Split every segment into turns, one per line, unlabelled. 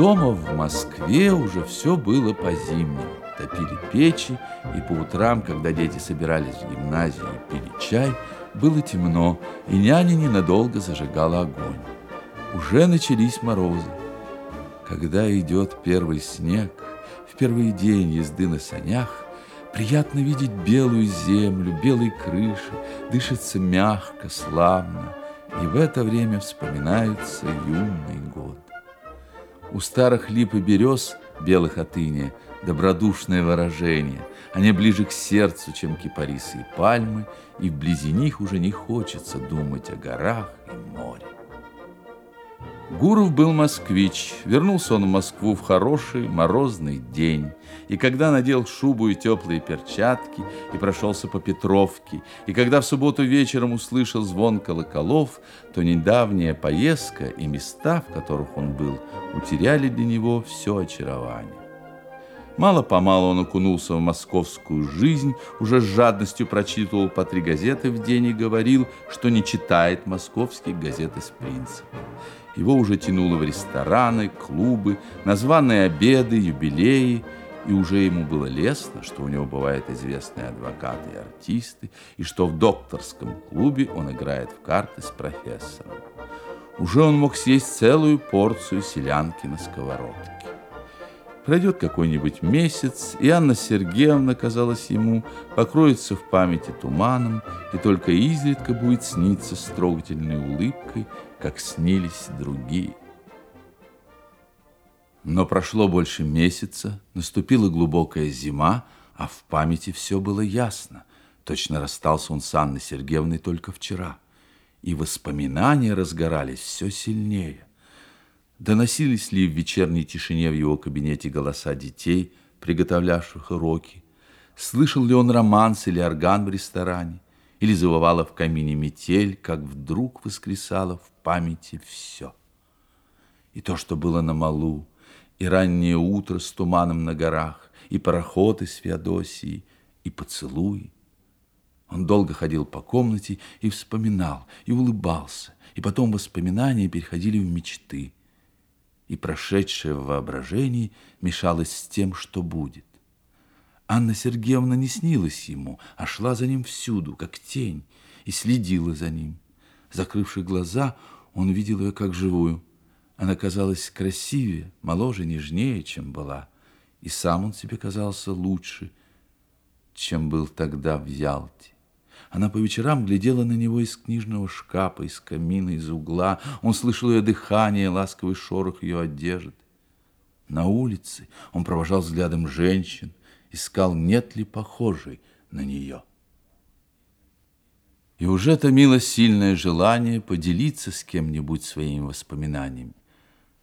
Дома в Москве уже все было по-зимнему. Топили печи, и по утрам, когда дети собирались в гимназии и пили чай, было темно, и няня ненадолго зажигала огонь. Уже начались морозы. Когда идет первый снег, в первый день езды на санях, приятно видеть белую землю, белые крыши, дышится мягко, славно, и в это время вспоминается юный год. У старых лип и берез, белых от добродушное выражение. Они ближе к сердцу, чем кипарисы и пальмы, и вблизи них уже не хочется думать о горах и море. Гуров был москвич. Вернулся он в Москву в хороший морозный день. И когда надел шубу и теплые перчатки, и прошелся по Петровке, и когда в субботу вечером услышал звон колоколов, то недавняя поездка и места, в которых он был, утеряли для него все очарование. Мало-помалу он окунулся в московскую жизнь, уже с жадностью прочитывал по три газеты в день и говорил, что не читает московские газеты с принципом. Его уже тянуло в рестораны, клубы, названные обеды, юбилеи, и уже ему было лестно, что у него бывают известные адвокаты и артисты, и что в докторском клубе он играет в карты с профессором. Уже он мог съесть целую порцию селянки на сковородке. Пройдет какой-нибудь месяц, и Анна Сергеевна, казалось ему, покроется в памяти туманом, и только изредка будет сниться с трогательной улыбкой, как снились другие. Но прошло больше месяца, наступила глубокая зима, а в памяти все было ясно. Точно расстался он с Анной Сергеевной только вчера, и воспоминания разгорались все сильнее. Доносились ли в вечерней тишине в его кабинете голоса детей, приготовлявших уроки? Слышал ли он романс или орган в ресторане? Или завывала в камине метель, как вдруг воскресало в памяти все? И то, что было на малу, и раннее утро с туманом на горах, и пароход из Феодосии, и поцелуи. Он долго ходил по комнате и вспоминал, и улыбался, и потом воспоминания переходили в мечты и прошедшее в воображении мешалось с тем, что будет. Анна Сергеевна не снилась ему, а шла за ним всюду, как тень, и следила за ним. Закрывши глаза, он видел ее как живую. Она казалась красивее, моложе, нежнее, чем была, и сам он себе казался лучше, чем был тогда в Ялте. Она по вечерам глядела на него из книжного шкафа, из камина, из угла. Он слышал ее дыхание, ласковый шорох ее одежды. На улице он провожал взглядом женщин, искал, нет ли похожей на нее. И уже томило сильное желание поделиться с кем-нибудь своими воспоминаниями.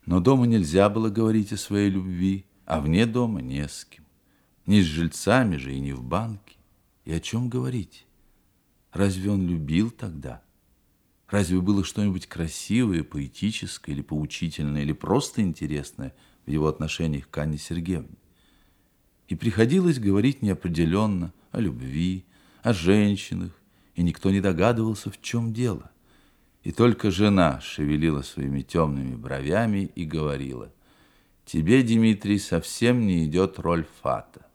Но дома нельзя было говорить о своей любви, а вне дома не с кем. Ни с жильцами же и не в банке. И о чем говорить? Разве он любил тогда? Разве было что-нибудь красивое, поэтическое или поучительное, или просто интересное в его отношениях к Анне Сергеевне? И приходилось говорить неопределенно о любви, о женщинах, и никто не догадывался, в чем дело. И только жена шевелила своими темными бровями и говорила, «Тебе, Дмитрий, совсем не идет роль фата.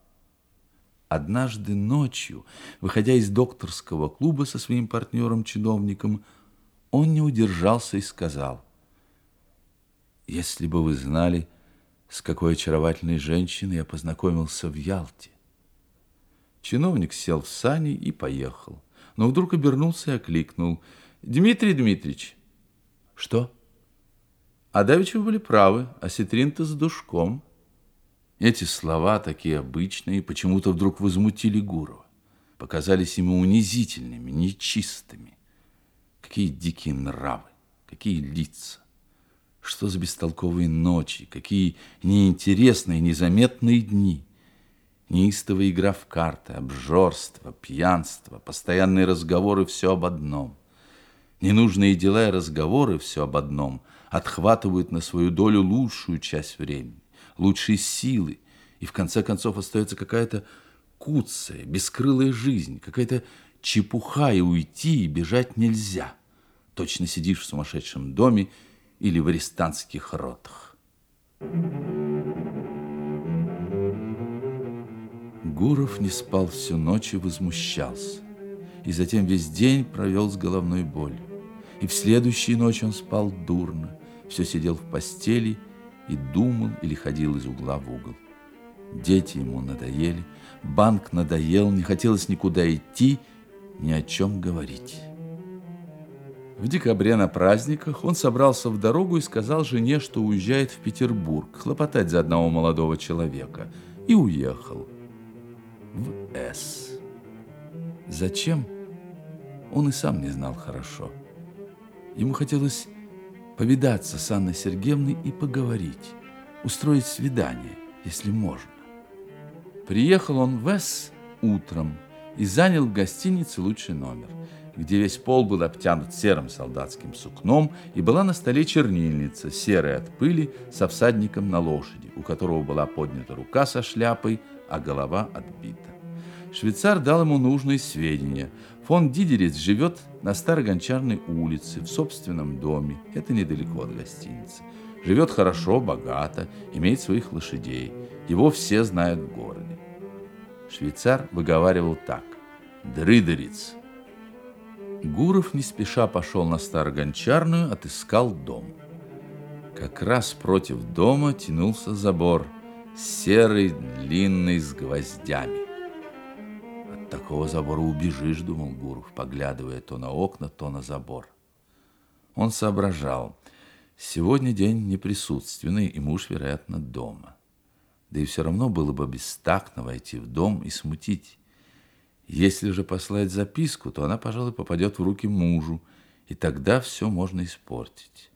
Однажды ночью, выходя из докторского клуба со своим партнером-чиновником, он не удержался и сказал, «Если бы вы знали, с какой очаровательной женщиной я познакомился в Ялте». Чиновник сел в сани и поехал, но вдруг обернулся и окликнул, «Дмитрий Дмитриевич!» «Что?» «А давеча вы были правы, осетрин-то с душком». Эти слова, такие обычные, почему-то вдруг возмутили Гурова. Показались ему унизительными, нечистыми. Какие дикие нравы, какие лица. Что за бестолковые ночи, какие неинтересные, незаметные дни. Неистовая игра в карты, обжорство, пьянство, постоянные разговоры все об одном. Ненужные дела и разговоры все об одном отхватывают на свою долю лучшую часть времени лучшие силы, и в конце концов остается какая-то куцая, бескрылая жизнь, какая-то чепуха, и уйти, и бежать нельзя. Точно сидишь в сумасшедшем доме или в арестантских ротах. Гуров не спал всю ночь и возмущался. И затем весь день провел с головной болью. И в следующую ночь он спал дурно, все сидел в постели и думал или ходил из угла в угол. Дети ему надоели, банк надоел, не хотелось никуда идти, ни о чем говорить. В декабре на праздниках он собрался в дорогу и сказал жене, что уезжает в Петербург, хлопотать за одного молодого человека, и уехал в С. Зачем? Он и сам не знал хорошо. Ему хотелось повидаться с Анной Сергеевной и поговорить, устроить свидание, если можно. Приехал он в С утром и занял в гостинице лучший номер, где весь пол был обтянут серым солдатским сукном и была на столе чернильница, серая от пыли, со всадником на лошади, у которого была поднята рука со шляпой, а голова отбита. Швейцар дал ему нужные сведения. Фон Дидерец живет на Старой Гончарной улице, в собственном доме. Это недалеко от гостиницы. Живет хорошо, богато, имеет своих лошадей. Его все знают в городе. Швейцар выговаривал так. Дрыдерец. Гуров не спеша пошел на Старогончарную, отыскал дом. Как раз против дома тянулся забор, серый, длинный, с гвоздями. От такого забора убежишь, думал Гуров, поглядывая то на окна, то на забор. Он соображал, сегодня день неприсутственный, и муж, вероятно, дома. Да и все равно было бы бестактно войти в дом и смутить. Если же послать записку, то она, пожалуй, попадет в руки мужу, и тогда все можно испортить.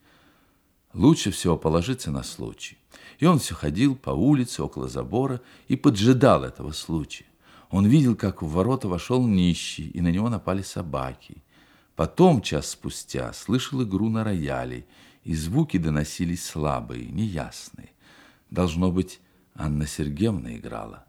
Лучше всего положиться на случай. И он все ходил по улице около забора и поджидал этого случая. Он видел, как в ворота вошел нищий, и на него напали собаки. Потом, час спустя, слышал игру на рояле, и звуки доносились слабые, неясные. Должно быть, Анна Сергеевна играла.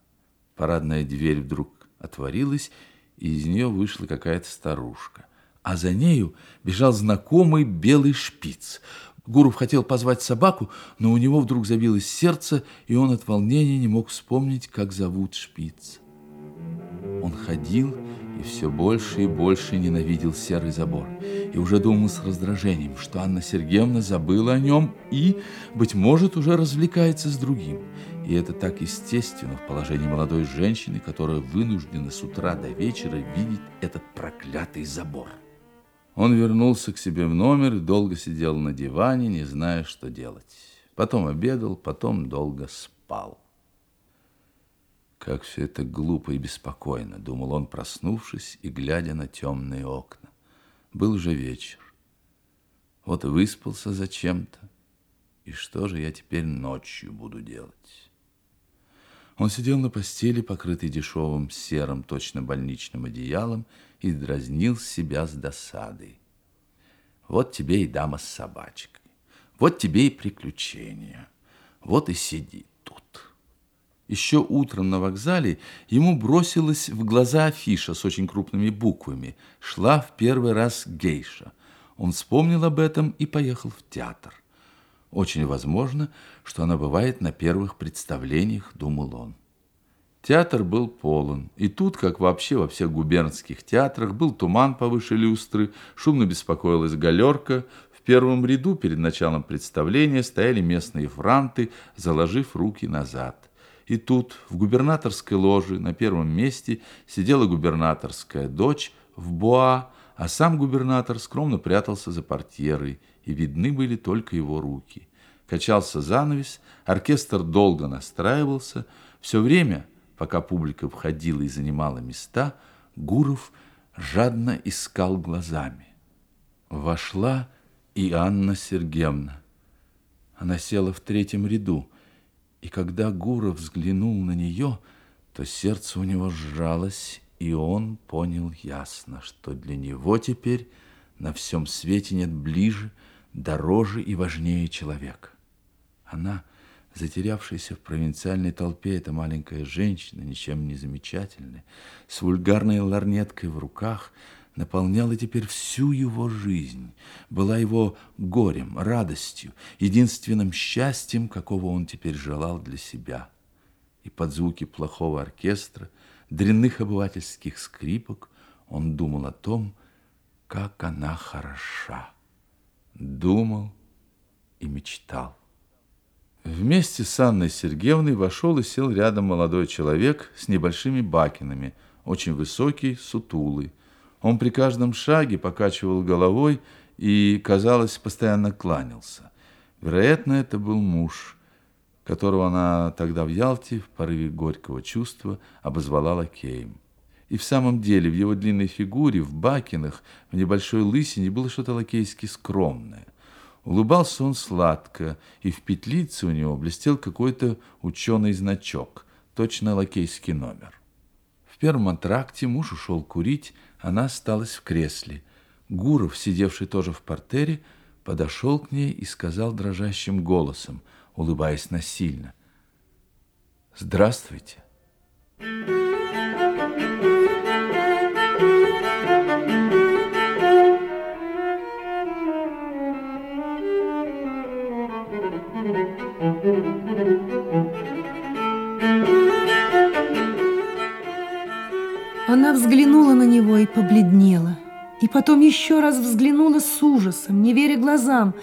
Парадная дверь вдруг отворилась, и из нее вышла какая-то старушка. А за нею бежал знакомый белый шпиц. Гуров хотел позвать собаку, но у него вдруг забилось сердце, и он от волнения не мог вспомнить, как зовут шпиц. Он ходил и все больше и больше ненавидел серый забор. И уже думал с раздражением, что Анна Сергеевна забыла о нем и, быть может, уже развлекается с другим. И это так естественно в положении молодой женщины, которая вынуждена с утра до вечера видеть этот проклятый забор. Он вернулся к себе в номер и долго сидел на диване, не зная, что делать. Потом обедал, потом долго спал. Как все это глупо и беспокойно, думал он, проснувшись и глядя на темные окна. Был уже вечер. Вот выспался зачем-то. И что же я теперь ночью буду делать? Он сидел на постели, покрытый дешевым серым, точно больничным одеялом, и дразнил себя с досадой. Вот тебе и дама с собачкой, вот тебе и приключения, вот и сидит. Еще утром на вокзале ему бросилась в глаза афиша с очень крупными буквами. Шла в первый раз гейша. Он вспомнил об этом и поехал в театр. Очень возможно, что она бывает на первых представлениях, думал он. Театр был полон, и тут, как вообще во всех губернских театрах, был туман повыше люстры, шумно беспокоилась галерка, в первом ряду перед началом представления стояли местные франты, заложив руки назад. И тут, в губернаторской ложе, на первом месте, сидела губернаторская дочь в буа, а сам губернатор скромно прятался за портьерой, и видны были только его руки. Качался занавес, оркестр долго настраивался. Все время, пока публика входила и занимала места, Гуров жадно искал глазами. Вошла и Анна Сергеевна. Она села в третьем ряду, и когда Гуров взглянул на нее, то сердце у него сжалось, и он понял ясно, что для него теперь на всем свете нет ближе, дороже и важнее человека. Она, затерявшаяся в провинциальной толпе, эта маленькая женщина, ничем не замечательная, с вульгарной ларнеткой в руках, наполняла теперь всю его жизнь, была его горем, радостью, единственным счастьем, какого он теперь желал для себя. И под звуки плохого оркестра, дрянных обывательских скрипок он думал о том, как она хороша. Думал и мечтал. Вместе с Анной Сергеевной вошел и сел рядом молодой человек с небольшими бакинами, очень высокий, сутулый. Он при каждом шаге покачивал головой и, казалось, постоянно кланялся. Вероятно, это был муж, которого она тогда в Ялте в порыве горького чувства обозвала лакеем. И в самом деле в его длинной фигуре, в бакинах, в небольшой лысине было что-то лакейски скромное. Улыбался он сладко, и в петлице у него блестел какой-то ученый значок, точно лакейский номер. В первом антракте муж ушел курить, она осталась в кресле. Гуров, сидевший тоже в портере, подошел к ней и сказал дрожащим голосом, улыбаясь насильно, «Здравствуйте».
Она взглянула на него и побледнела. И потом еще раз взглянула с ужасом, не веря глазам,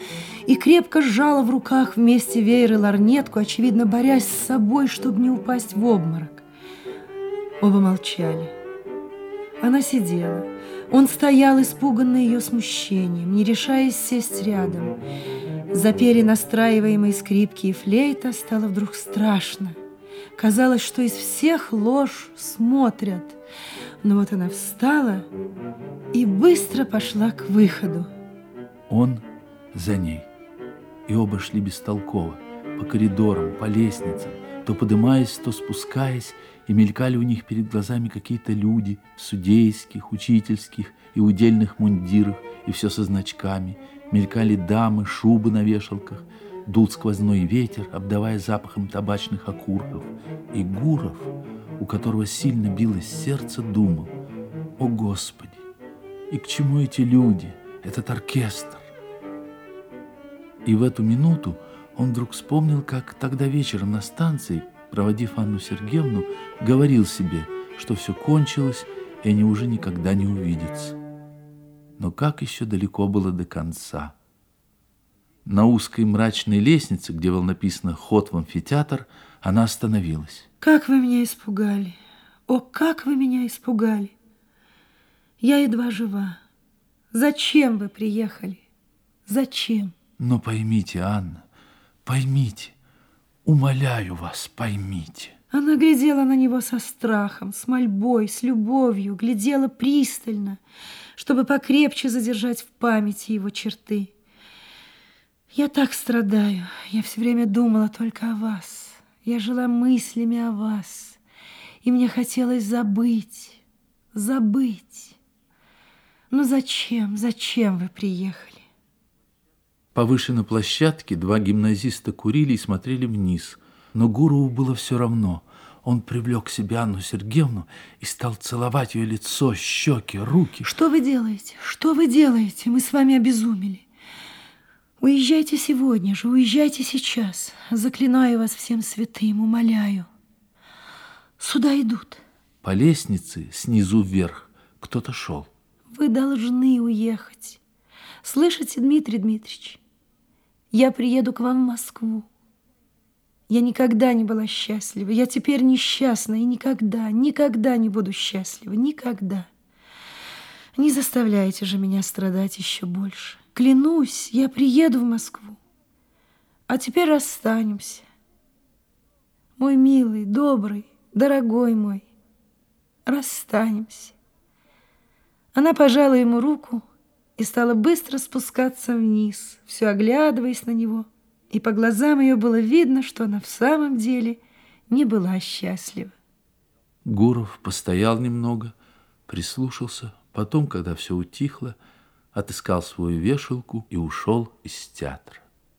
и крепко сжала в руках вместе веер и ларнетку, очевидно, борясь с собой, чтобы не упасть в обморок. Оба молчали. Она сидела. Он стоял, испуганный ее смущением, не решаясь сесть рядом. За перенастраиваемой скрипки и флейта стало вдруг страшно. Казалось, что из всех ложь смотрят. Но вот она встала и быстро пошла к выходу.
Он за ней. И оба шли бестолково, по коридорам, по лестницам, то подымаясь, то спускаясь, и мелькали у них перед глазами какие-то люди в судейских, учительских и удельных мундирах, и все со значками. Мелькали дамы, шубы на вешалках, дул сквозной ветер, обдавая запахом табачных окурков. И Гуров, у которого сильно билось сердце, думал, «О, Господи! И к чему эти люди, этот оркестр?» И в эту минуту он вдруг вспомнил, как тогда вечером на станции проводив Анну Сергеевну, говорил себе, что все кончилось, и они уже никогда не увидятся. Но как еще далеко было до конца? На узкой мрачной лестнице, где было написано «Ход в амфитеатр», она остановилась.
«Как вы меня испугали! О, как вы меня испугали! Я едва жива. Зачем вы приехали? Зачем?»
Но поймите, Анна, поймите, Умоляю вас, поймите.
Она глядела на него со страхом, с мольбой, с любовью, глядела пристально, чтобы покрепче задержать в памяти его черты. Я так страдаю, я все время думала только о вас. Я жила мыслями о вас, и мне хотелось забыть, забыть. Но зачем, зачем вы приехали?
Повыше на площадке два гимназиста курили и смотрели вниз. Но Гурову было все равно. Он привлек к себе Анну Сергеевну и стал целовать ее лицо, щеки, руки.
Что вы делаете? Что вы делаете? Мы с вами обезумели. Уезжайте сегодня же, уезжайте сейчас. Заклинаю вас всем святым, умоляю. Сюда идут.
По лестнице снизу вверх кто-то шел.
Вы должны уехать. Слышите, Дмитрий Дмитриевич? Я приеду к вам в Москву. Я никогда не была счастлива. Я теперь несчастна и никогда, никогда не буду счастлива. Никогда. Не заставляйте же меня страдать еще больше. Клянусь, я приеду в Москву. А теперь расстанемся. Мой милый, добрый, дорогой мой, расстанемся. Она пожала ему руку, и стала быстро спускаться вниз, все оглядываясь на него, и по глазам ее было видно, что она в самом деле не была счастлива.
Гуров постоял немного, прислушался, потом, когда все утихло, отыскал свою вешалку и ушел из театра.